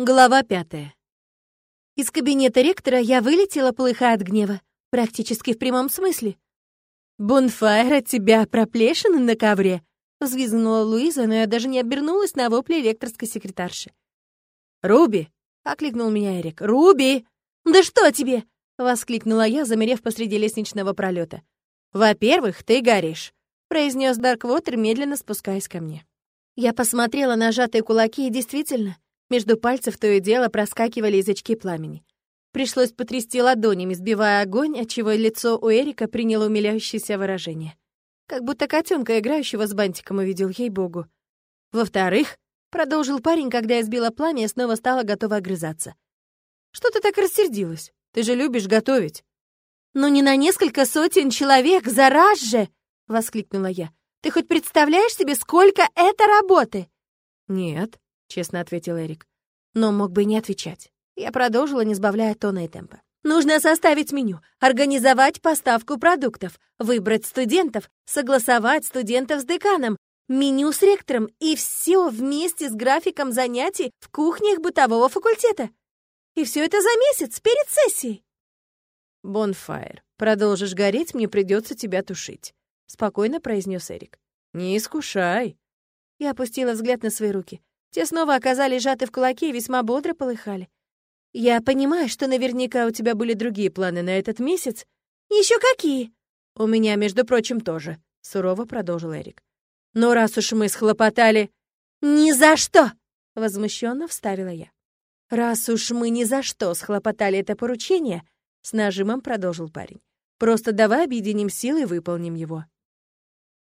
Глава пятая. Из кабинета ректора я вылетела, плыха от гнева, практически в прямом смысле. «Бонфайр, от тебя проплешины на ковре!» — взвизгнула Луиза, но я даже не обернулась на вопли ректорской секретарши. «Руби!» — окликнул меня Эрик. «Руби!» «Да что тебе?» — воскликнула я, замерев посреди лестничного пролета. «Во-первых, ты горишь», — произнес Дарквотер, медленно спускаясь ко мне. Я посмотрела на сжатые кулаки и действительно — между пальцев то и дело проскакивали язычки пламени. Пришлось потрясти ладонями, сбивая огонь, отчего лицо у Эрика приняло умиляющееся выражение. Как будто котенка, играющего с бантиком, увидел ей-богу. Во-вторых, продолжил парень, когда я сбила пламя и снова стала готова огрызаться. «Что ты так рассердилась? Ты же любишь готовить». «Ну не на несколько сотен человек, за раз же!» — воскликнула я. «Ты хоть представляешь себе, сколько это работы?» «Нет», — честно ответил Эрик. Но мог бы и не отвечать. Я продолжила, не сбавляя тона и темпа. Нужно составить меню, организовать поставку продуктов, выбрать студентов, согласовать студентов с деканом, меню с ректором и все вместе с графиком занятий в кухнях бытового факультета. И все это за месяц, перед сессией. «Бонфайр, продолжишь гореть, мне придется тебя тушить», — спокойно произнес Эрик. «Не искушай». Я опустила взгляд на свои руки. Те снова оказались сжаты в кулаки и весьма бодро полыхали. «Я понимаю, что наверняка у тебя были другие планы на этот месяц». Еще какие?» «У меня, между прочим, тоже», — сурово продолжил Эрик. «Но раз уж мы схлопотали...» «Ни за что!» — возмущенно вставила я. «Раз уж мы ни за что схлопотали это поручение», — с нажимом продолжил парень, «просто давай объединим силы и выполним его».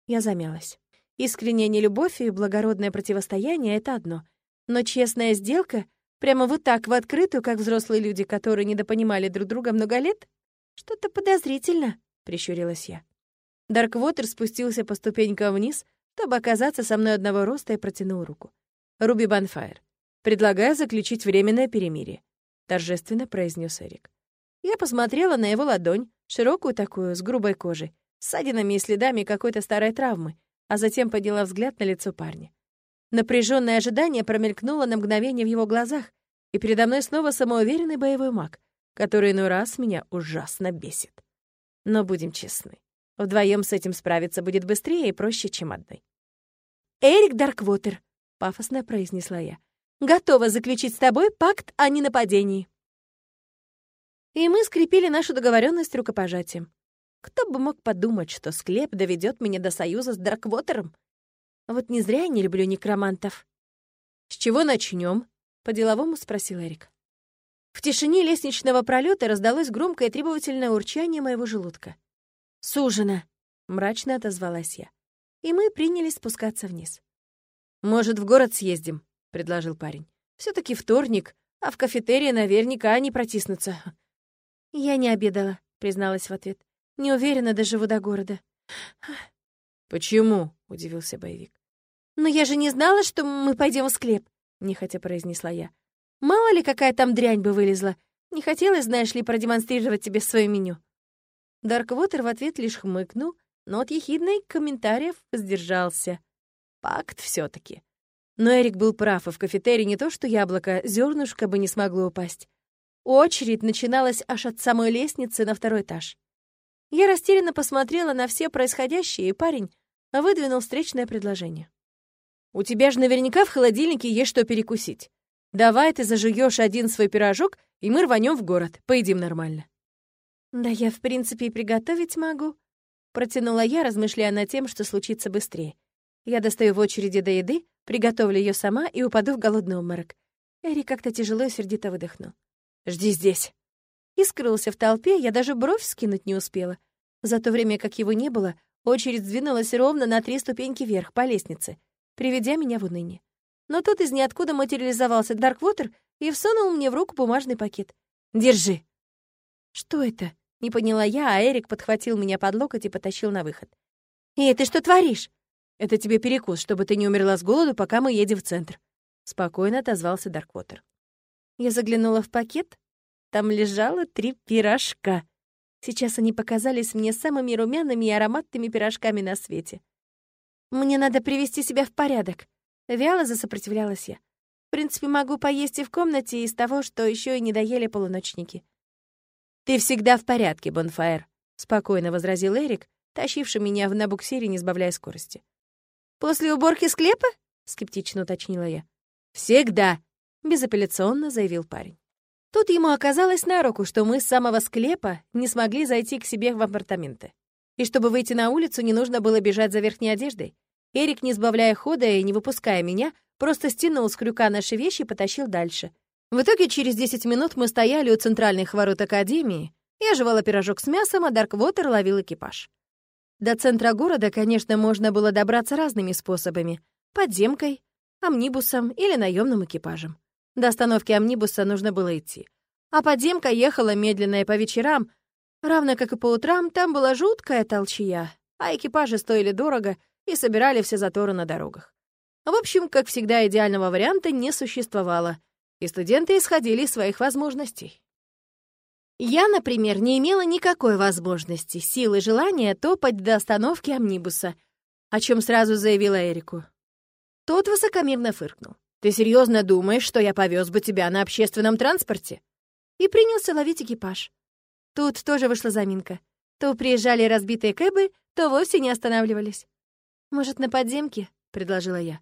Я замялась. Искренняя нелюбовь и благородное противостояние — это одно. Но честная сделка, прямо вот так, в открытую, как взрослые люди, которые недопонимали друг друга много лет? Что-то подозрительно, — прищурилась я. Дарквотер спустился по ступенькам вниз, чтобы оказаться со мной одного роста и протянул руку. «Руби Банфайр, предлагаю заключить временное перемирие», — торжественно произнес Эрик. Я посмотрела на его ладонь, широкую такую, с грубой кожей, с ссадинами и следами какой-то старой травмы, а затем подняла взгляд на лицо парня. Напряженное ожидание промелькнуло на мгновение в его глазах, и передо мной снова самоуверенный боевой маг, который иной раз меня ужасно бесит. Но будем честны, вдвоем с этим справиться будет быстрее и проще, чем одной. «Эрик Дарквотер», — пафосно произнесла я, — «готова заключить с тобой пакт о ненападении». И мы скрепили нашу договоренность рукопожатием. Кто бы мог подумать, что склеп доведет меня до союза с Драквотером? Вот не зря я не люблю некромантов. «С чего начнем? по-деловому спросил Эрик. В тишине лестничного пролета раздалось громкое требовательное урчание моего желудка. «Сужено!» — мрачно отозвалась я. И мы принялись спускаться вниз. «Может, в город съездим?» — предложил парень. все таки вторник, а в кафетерии наверняка не протиснуться». «Я не обедала», — призналась в ответ. Не уверена, доживу до города. Почему? удивился боевик. Но я же не знала, что мы пойдем в склеп, нехотя произнесла я. Мало ли какая там дрянь бы вылезла. Не хотелось, знаешь ли, продемонстрировать тебе свое меню. Дарквотер в ответ лишь хмыкнул, но от ехидной комментариев сдержался. Пакт все таки Но Эрик был прав, и в кафетерии не то что яблоко, зернышко бы не смогло упасть. Очередь начиналась аж от самой лестницы на второй этаж. Я растерянно посмотрела на все происходящее, и парень выдвинул встречное предложение. «У тебя же наверняка в холодильнике есть что перекусить. Давай ты зажуешь один свой пирожок, и мы рванем в город, поедим нормально». «Да я, в принципе, и приготовить могу», — протянула я, размышляя над тем, что случится быстрее. Я достаю в очереди до еды, приготовлю ее сама и упаду в голодный обморок. Эри как-то тяжело и сердито выдохнул. «Жди здесь», и скрылся в толпе, я даже бровь скинуть не успела. За то время, как его не было, очередь сдвинулась ровно на три ступеньки вверх по лестнице, приведя меня в уныние. Но тут из ниоткуда материализовался Дарквотер и всунул мне в руку бумажный пакет. «Держи!» «Что это?» — не поняла я, а Эрик подхватил меня под локоть и потащил на выход. «Эй, ты что творишь?» «Это тебе перекус, чтобы ты не умерла с голоду, пока мы едем в центр», — спокойно отозвался Дарквотер. Я заглянула в пакет, там лежало три пирожка. Сейчас они показались мне самыми румяными и ароматными пирожками на свете. «Мне надо привести себя в порядок», — вяло засопротивлялась я. принципе, могу поесть и в комнате из того, что еще и не доели полуночники». «Ты всегда в порядке, Бонфайр», — спокойно возразил Эрик, тащивший меня в набуксире, не сбавляя скорости. «После уборки склепа?» — скептично уточнила я. «Всегда», — безапелляционно заявил парень. Тут ему оказалось на руку, что мы с самого склепа не смогли зайти к себе в апартаменты. И чтобы выйти на улицу, не нужно было бежать за верхней одеждой. Эрик, не сбавляя хода и не выпуская меня, просто стянул с крюка наши вещи и потащил дальше. В итоге через 10 минут мы стояли у центральных ворот Академии. Я жевала пирожок с мясом, а Дарквотер ловил экипаж. До центра города, конечно, можно было добраться разными способами. Подземкой, амнибусом или наемным экипажем. До остановки амнибуса нужно было идти. А подземка ехала медленно и по вечерам, равно как и по утрам, там была жуткая толчья, а экипажи стоили дорого и собирали все заторы на дорогах. В общем, как всегда, идеального варианта не существовало, и студенты исходили из своих возможностей. Я, например, не имела никакой возможности, силы, желания топать до остановки амнибуса, о чем сразу заявила Эрику. Тот высокомерно фыркнул. «Ты серьезно думаешь, что я повез бы тебя на общественном транспорте?» И принялся ловить экипаж. Тут тоже вышла заминка. То приезжали разбитые кэбы, то вовсе не останавливались. «Может, на подземке?» — предложила я.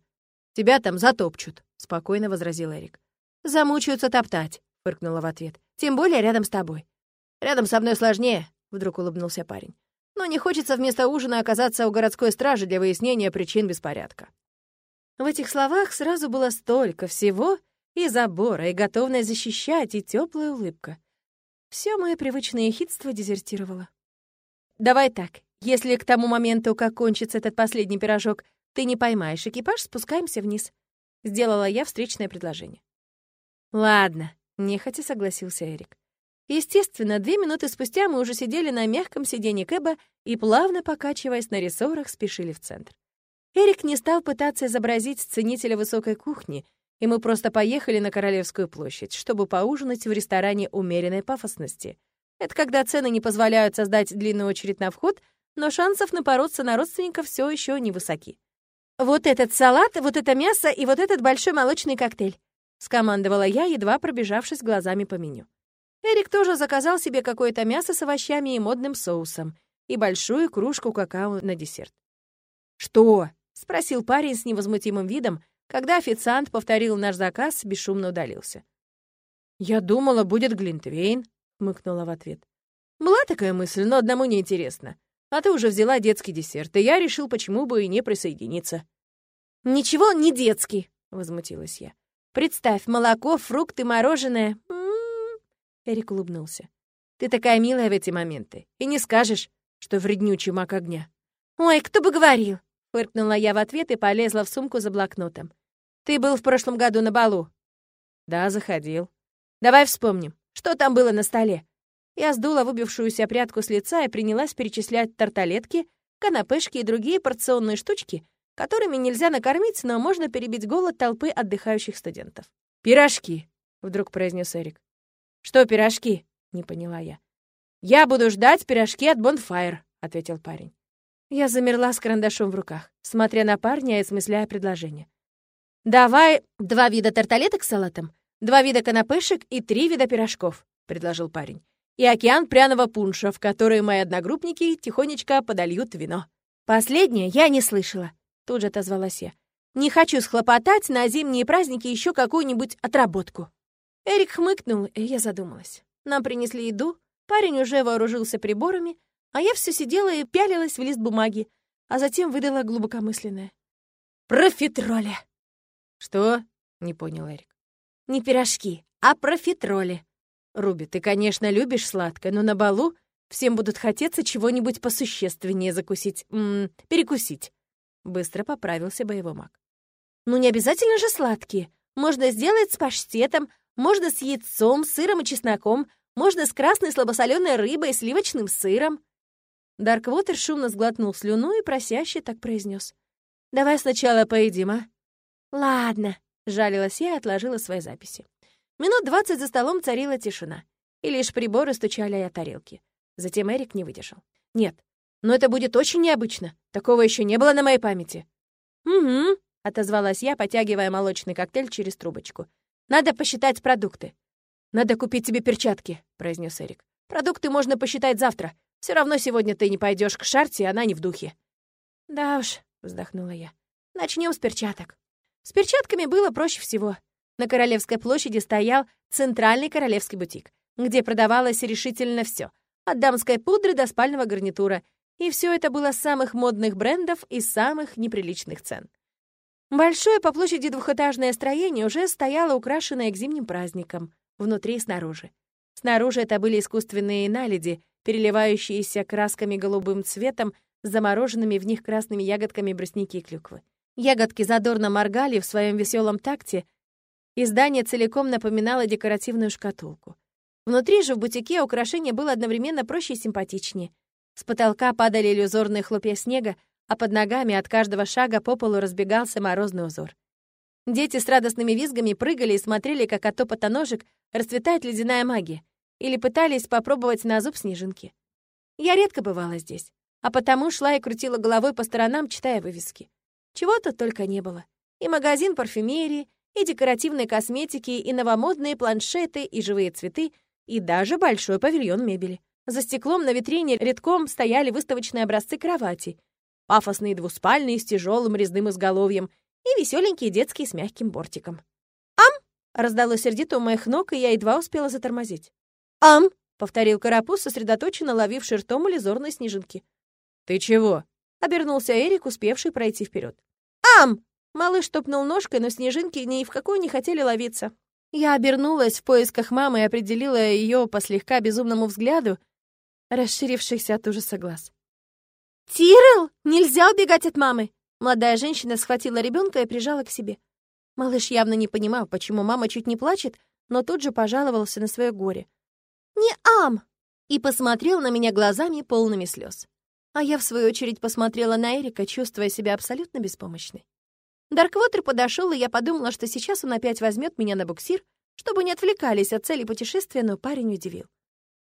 «Тебя там затопчут», — спокойно возразил Эрик. «Замучаются топтать», — фыркнула в ответ. «Тем более рядом с тобой». «Рядом со мной сложнее», — вдруг улыбнулся парень. «Но не хочется вместо ужина оказаться у городской стражи для выяснения причин беспорядка». В этих словах сразу было столько всего, и забора, и готовность защищать, и теплая улыбка. Все мое привычное хитство дезертировало. «Давай так, если к тому моменту, как кончится этот последний пирожок, ты не поймаешь экипаж, спускаемся вниз. Сделала я встречное предложение. Ладно, нехотя согласился Эрик. Естественно, две минуты спустя мы уже сидели на мягком сиденье Кэба и, плавно покачиваясь на рессорах, спешили в центр. Эрик не стал пытаться изобразить ценителя высокой кухни, и мы просто поехали на Королевскую площадь, чтобы поужинать в ресторане умеренной пафосности. Это когда цены не позволяют создать длинную очередь на вход, но шансов напороться на родственников все еще невысоки. «Вот этот салат, вот это мясо и вот этот большой молочный коктейль», — скомандовала я, едва пробежавшись глазами по меню. Эрик тоже заказал себе какое-то мясо с овощами и модным соусом и большую кружку какао на десерт. «Что?» — спросил парень с невозмутимым видом, когда официант повторил наш заказ, бесшумно удалился. «Я думала, будет Глинтвейн», — мыкнула в ответ. «Была такая мысль, но одному неинтересно. А ты уже взяла детский десерт, и я решил, почему бы и не присоединиться». «Ничего не детский», — возмутилась я. «Представь, молоко, фрукты, мороженое». М -м -м. Эрик улыбнулся. «Ты такая милая в эти моменты, и не скажешь, что вреднючий мак огня». «Ой, кто бы говорил!» — фыркнула я в ответ и полезла в сумку за блокнотом. «Ты был в прошлом году на балу?» «Да, заходил. Давай вспомним, что там было на столе?» Я сдула выбившуюся прядку с лица и принялась перечислять тарталетки, канапешки и другие порционные штучки, которыми нельзя накормить, но можно перебить голод толпы отдыхающих студентов. «Пирожки!» — вдруг произнес Эрик. «Что пирожки?» — не поняла я. «Я буду ждать пирожки от Бонфайр», — ответил парень. Я замерла с карандашом в руках, смотря на парня и осмысляя предложение. «Давай два вида тарталеток с салатом, два вида канапешек и три вида пирожков», — предложил парень. «И океан пряного пунша, в который мои одногруппники тихонечко подольют вино». Последнее я не слышала. Тут же отозвалась я. «Не хочу схлопотать на зимние праздники еще какую-нибудь отработку». Эрик хмыкнул, и я задумалась. Нам принесли еду, парень уже вооружился приборами, а я все сидела и пялилась в лист бумаги, а затем выдала глубокомысленное. «Профитроли!» «Что?» — не понял Эрик. «Не пирожки, а профитроли». «Руби, ты, конечно, любишь сладкое, но на балу всем будут хотеться чего-нибудь посущественнее закусить, м -м, перекусить. Быстро поправился боевой маг. «Ну не обязательно же сладкие. Можно сделать с паштетом, можно с яйцом, сыром и чесноком, можно с красной слабосоленой рыбой и сливочным сыром». Дарквотер шумно сглотнул слюну и просяще так произнес. «Давай сначала поедим, а?» «Ладно», — жалилась я и отложила свои записи. Минут двадцать за столом царила тишина, и лишь приборы стучали о тарелки. Затем Эрик не выдержал. «Нет, но это будет очень необычно. Такого еще не было на моей памяти». «Угу», — отозвалась я, потягивая молочный коктейль через трубочку. «Надо посчитать продукты». «Надо купить тебе перчатки», — произнес Эрик. «Продукты можно посчитать завтра. Все равно сегодня ты не пойдешь к Шарте, она не в духе». «Да уж», — вздохнула я. Начнем с перчаток». С перчатками было проще всего. На Королевской площади стоял центральный королевский бутик, где продавалось решительно все, от дамской пудры до спального гарнитура, и все это было самых модных брендов и самых неприличных цен. Большое по площади двухэтажное строение уже стояло украшенное к зимним праздникам, внутри и снаружи. Снаружи это были искусственные наледи, переливающиеся красками голубым цветом с замороженными в них красными ягодками брусники и клюквы. Ягодки задорно моргали в своем веселом такте, и здание целиком напоминало декоративную шкатулку. Внутри же в бутике украшение было одновременно проще и симпатичнее. С потолка падали иллюзорные хлопья снега, а под ногами от каждого шага по полу разбегался морозный узор. Дети с радостными визгами прыгали и смотрели, как от топота ножек расцветает ледяная магия, или пытались попробовать на зуб снежинки. Я редко бывала здесь, а потому шла и крутила головой по сторонам, читая вывески. Чего-то только не было. И магазин парфюмерии, и декоративной косметики, и новомодные планшеты, и живые цветы, и даже большой павильон мебели. За стеклом на витрине редком стояли выставочные образцы кровати, пафосные двуспальные с тяжелым резным изголовьем и веселенькие детские с мягким бортиком. «Ам!» — раздалось сердито у моих ног, и я едва успела затормозить. «Ам!» — повторил карапуз, сосредоточенно ловивший ртом иллюзорные снежинки. «Ты чего?» — обернулся Эрик, успевший пройти вперед. «Ам!» Малыш топнул ножкой, но снежинки ни в какой не хотели ловиться. Я обернулась в поисках мамы и определила ее по слегка безумному взгляду, расширившихся от ужаса глаз. «Тирл, нельзя убегать от мамы!» Молодая женщина схватила ребенка и прижала к себе. Малыш явно не понимал, почему мама чуть не плачет, но тут же пожаловался на свое горе. «Не ам!» и посмотрел на меня глазами, полными слез. А я, в свою очередь, посмотрела на Эрика, чувствуя себя абсолютно беспомощной. Дарквотер подошел, и я подумала, что сейчас он опять возьмет меня на буксир, чтобы не отвлекались от цели путешествия, но парень удивил.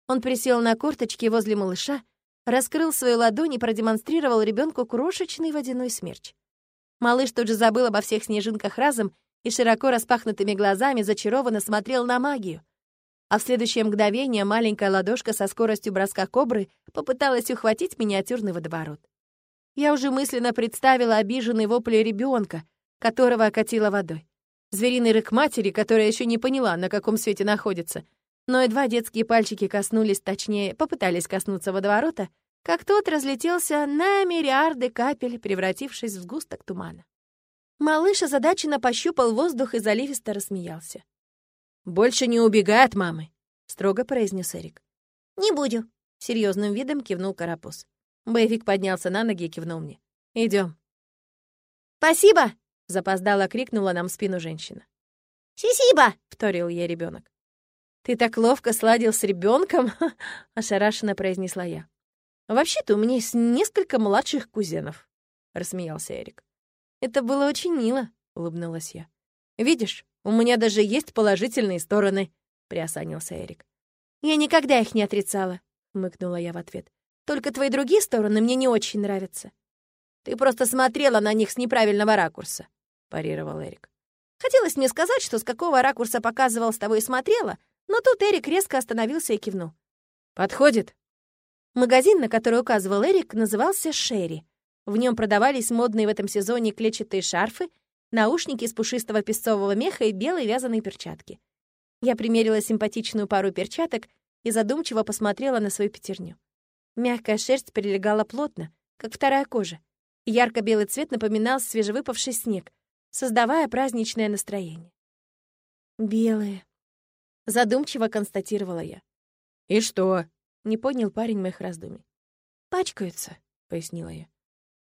Он присел на корточки возле малыша, раскрыл свою ладонь и продемонстрировал ребенку крошечный водяной смерч. Малыш тут же забыл обо всех снежинках разом и широко распахнутыми глазами зачарованно смотрел на магию. А в следующее мгновение маленькая ладошка со скоростью броска кобры попыталась ухватить миниатюрный водоворот. Я уже мысленно представила обиженный вопли ребенка, которого окатило водой. Звериный рык матери, которая еще не поняла, на каком свете находится. Но едва детские пальчики коснулись, точнее, попытались коснуться водоворота, как тот разлетелся на мириарды капель, превратившись в сгусток тумана. Малыш озадаченно пощупал воздух и заливисто рассмеялся. «Больше не убегай от мамы», — строго произнес Эрик. «Не буду», — серьезным видом кивнул Карапуз. Боевик поднялся на ноги и кивнул мне. Идем. «Спасибо!» — запоздало крикнула нам в спину женщина. «Сисиба!» — вторил ей ребенок. «Ты так ловко сладил с ребенком, ошарашенно произнесла я. «Вообще-то у меня есть несколько младших кузенов», — рассмеялся Эрик. «Это было очень мило», — улыбнулась я. «Видишь, у меня даже есть положительные стороны», — приосанился Эрик. «Я никогда их не отрицала», — мыкнула я в ответ. «Только твои другие стороны мне не очень нравятся». «Ты просто смотрела на них с неправильного ракурса», — парировал Эрик. Хотелось мне сказать, что с какого ракурса показывал с тобой и смотрела, но тут Эрик резко остановился и кивнул. «Подходит?» Магазин, на который указывал Эрик, назывался «Шерри». В нем продавались модные в этом сезоне клетчатые шарфы, наушники из пушистого песцового меха и белые вязаные перчатки. Я примерила симпатичную пару перчаток и задумчиво посмотрела на свою пятерню. Мягкая шерсть прилегала плотно, как вторая кожа. Ярко-белый цвет напоминал свежевыпавший снег, создавая праздничное настроение. «Белые», — задумчиво констатировала я. «И что?» — не понял парень моих раздумий. «Пачкаются», — пояснила я.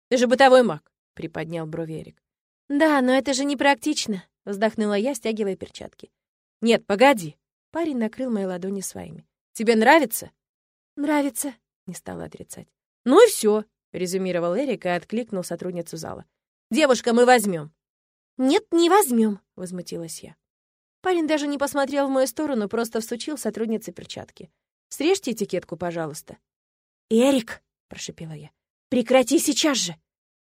«Ты же бытовой маг», — приподнял брови Эрик. «Да, но это же непрактично», — вздохнула я, стягивая перчатки. «Нет, погоди». Парень накрыл мои ладони своими. «Тебе нравится?» «Нравится», — не стала отрицать. «Ну и все, резюмировал Эрик и откликнул сотрудницу зала. «Девушка, мы возьмем. «Нет, не возьмем, возмутилась я. Парень даже не посмотрел в мою сторону, просто всучил сотруднице перчатки. «Срежьте этикетку, пожалуйста». «Эрик!» — прошипела я. «Прекрати сейчас же!»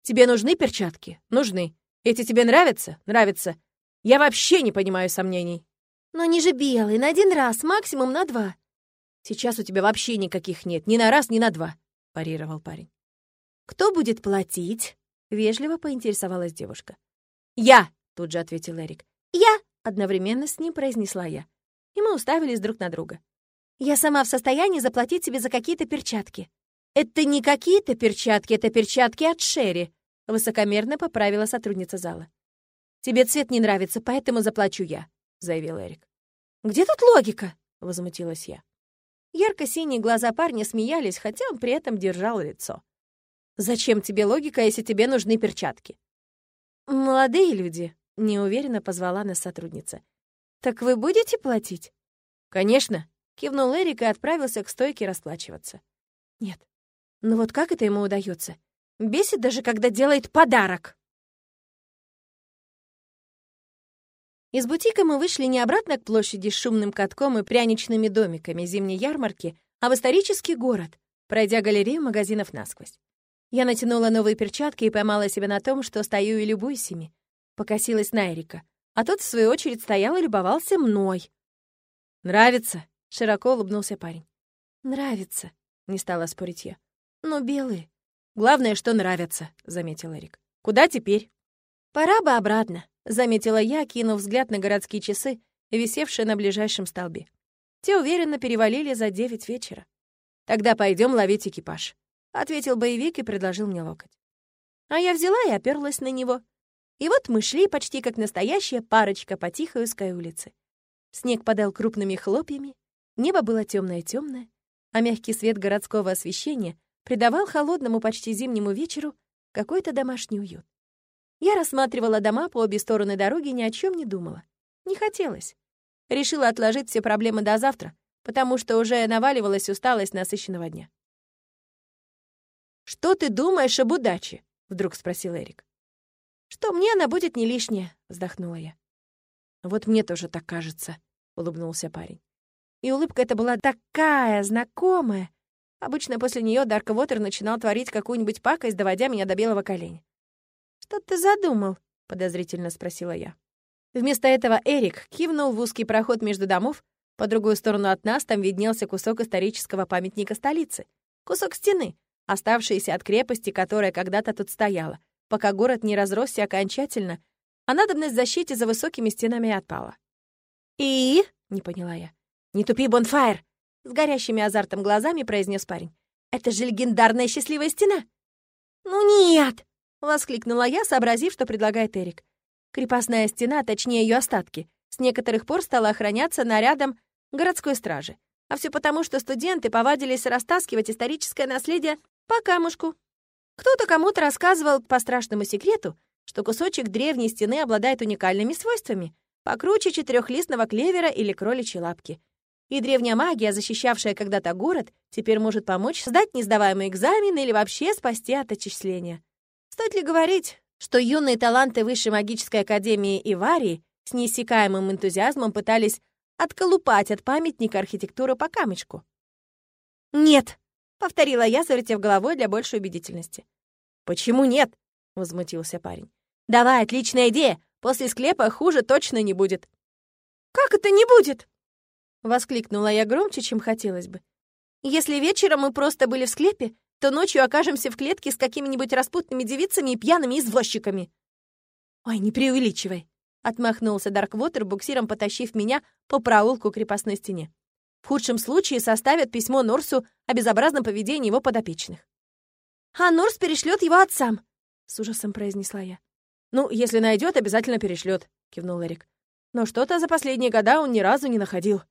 «Тебе нужны перчатки?» «Нужны. Эти тебе нравятся? Нравятся. Я вообще не понимаю сомнений. Но они же белые, на один раз, максимум на два. Сейчас у тебя вообще никаких нет, ни на раз, ни на два, парировал парень. Кто будет платить? Вежливо поинтересовалась девушка. Я, тут же ответил Эрик. Я, одновременно с ним произнесла я. И мы уставились друг на друга. Я сама в состоянии заплатить тебе за какие-то перчатки. Это не какие-то перчатки, это перчатки от Шерри, высокомерно поправила сотрудница зала. Тебе цвет не нравится, поэтому заплачу я, заявил Эрик. Где тут логика? возмутилась я. Ярко-синие глаза парня смеялись, хотя он при этом держал лицо. «Зачем тебе логика, если тебе нужны перчатки?» «Молодые люди», — неуверенно позвала нас сотрудница. «Так вы будете платить?» «Конечно», — кивнул Эрик и отправился к стойке расплачиваться. «Нет. Ну вот как это ему удается? Бесит даже, когда делает подарок!» Из бутика мы вышли не обратно к площади с шумным катком и пряничными домиками зимней ярмарки, а в исторический город, пройдя галерею магазинов насквозь. Я натянула новые перчатки и поймала себя на том, что стою и любуюсь ими. Покосилась на Эрика, а тот, в свою очередь, стоял и любовался мной. «Нравится?» — широко улыбнулся парень. «Нравится», — не стала спорить я. «Но белые». «Главное, что нравятся», — заметил Эрик. «Куда теперь?» «Пора бы обратно», — заметила я, кинув взгляд на городские часы, висевшие на ближайшем столбе. Те уверенно перевалили за девять вечера. «Тогда пойдем ловить экипаж», — ответил боевик и предложил мне локоть. А я взяла и оперлась на него. И вот мы шли почти как настоящая парочка по тихой узкой улице. Снег падал крупными хлопьями, небо было темное темное а мягкий свет городского освещения придавал холодному почти зимнему вечеру какой-то домашний уют. Я рассматривала дома по обе стороны дороги, ни о чем не думала. Не хотелось. Решила отложить все проблемы до завтра, потому что уже наваливалась усталость насыщенного дня. «Что ты думаешь об удаче?» — вдруг спросил Эрик. «Что мне она будет не лишняя», — вздохнула я. «Вот мне тоже так кажется», — улыбнулся парень. И улыбка эта была такая знакомая. Обычно после нее Дарк Вотер начинал творить какую-нибудь пакость, доводя меня до белого коленя. «Что ты задумал?» — подозрительно спросила я. Вместо этого Эрик кивнул в узкий проход между домов. По другую сторону от нас там виднелся кусок исторического памятника столицы. Кусок стены, оставшийся от крепости, которая когда-то тут стояла, пока город не разросся окончательно, а надобность защите за высокими стенами отпала. «И?» — не поняла я. «Не тупи, Бонфайр!» — с горящими азартом глазами произнес парень. «Это же легендарная счастливая стена!» «Ну нет!» Воскликнула я, сообразив, что предлагает Эрик. Крепостная стена, точнее ее остатки, с некоторых пор стала охраняться нарядом городской стражи. А все потому, что студенты повадились растаскивать историческое наследие по камушку. Кто-то кому-то рассказывал по страшному секрету, что кусочек древней стены обладает уникальными свойствами, покруче четырехлистного клевера или кроличьей лапки. И древняя магия, защищавшая когда-то город, теперь может помочь сдать несдаваемый экзамен или вообще спасти от отчисления. Стоит ли говорить, что юные таланты Высшей магической академии Иварии с неиссякаемым энтузиазмом пытались отколупать от памятника архитектуры по камешку? «Нет», — повторила я, завертев головой для большей убедительности. «Почему нет?» — возмутился парень. «Давай, отличная идея! После склепа хуже точно не будет». «Как это не будет?» — воскликнула я громче, чем хотелось бы. «Если вечером мы просто были в склепе, то ночью окажемся в клетке с какими-нибудь распутными девицами и пьяными извозчиками». «Ой, не преувеличивай», — отмахнулся Дарквотер, буксиром потащив меня по проулку крепостной стене. «В худшем случае составят письмо Норсу о безобразном поведении его подопечных». «А Норс перешлет его отцам», — с ужасом произнесла я. «Ну, если найдет, обязательно перешлет», — кивнул Эрик. «Но что-то за последние года он ни разу не находил».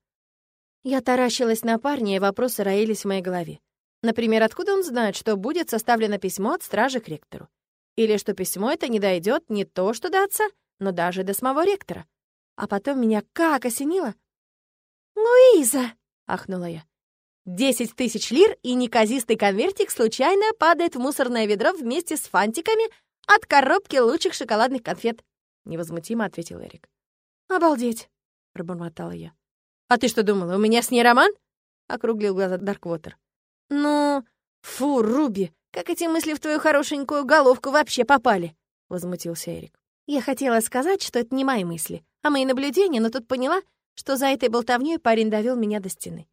Я таращилась на парня, и вопросы роились в моей голове. Например, откуда он знает, что будет составлено письмо от стражи к ректору? Или что письмо это не дойдет не то что до отца, но даже до самого ректора? А потом меня как осенило. «Луиза!» — ахнула я. «Десять тысяч лир и неказистый конвертик случайно падает в мусорное ведро вместе с фантиками от коробки лучших шоколадных конфет», — невозмутимо ответил Эрик. «Обалдеть!» — пробормотала я. «А ты что думала, у меня с ней роман?» — округлил глаза Дарквотер. «Ну, фу, Руби, как эти мысли в твою хорошенькую головку вообще попали?» — возмутился Эрик. Я хотела сказать, что это не мои мысли, а мои наблюдения, но тут поняла, что за этой болтовней парень довел меня до стены.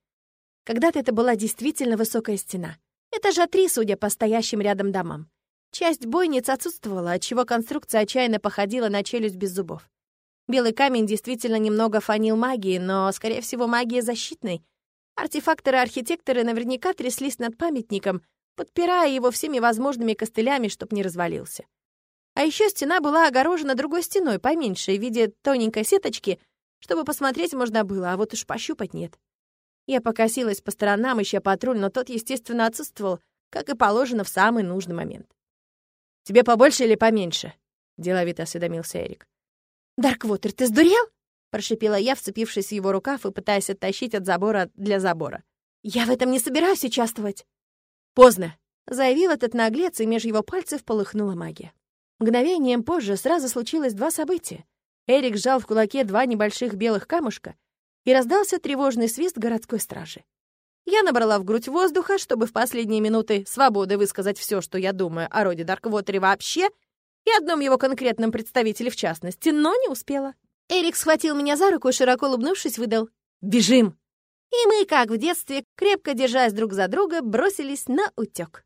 Когда-то это была действительно высокая стена. Этажа три, судя по стоящим рядом домам. Часть бойниц отсутствовала, отчего конструкция отчаянно походила на челюсть без зубов. Белый камень действительно немного фанил магией, но, скорее всего, магия защитной. Артефакторы-архитекторы наверняка тряслись над памятником, подпирая его всеми возможными костылями, чтоб не развалился. А еще стена была огорожена другой стеной, поменьше, в виде тоненькой сеточки, чтобы посмотреть можно было, а вот уж пощупать нет. Я покосилась по сторонам, ища патруль, но тот, естественно, отсутствовал, как и положено в самый нужный момент. «Тебе побольше или поменьше?» — деловито осведомился Эрик. «Дарквотер, ты сдурел?» — прошипела я, вцепившись в его рукав и пытаясь оттащить от забора для забора. «Я в этом не собираюсь участвовать!» «Поздно!» — заявил этот наглец, и меж его пальцев полыхнула магия. Мгновением позже сразу случилось два события. Эрик сжал в кулаке два небольших белых камушка, и раздался тревожный свист городской стражи. Я набрала в грудь воздуха, чтобы в последние минуты свободы высказать все, что я думаю о роде Дарквотере вообще и одном его конкретном представителе в частности, но не успела. Эрик схватил меня за руку и, широко улыбнувшись, выдал «Бежим!» И мы, как в детстве, крепко держась друг за друга, бросились на утёк.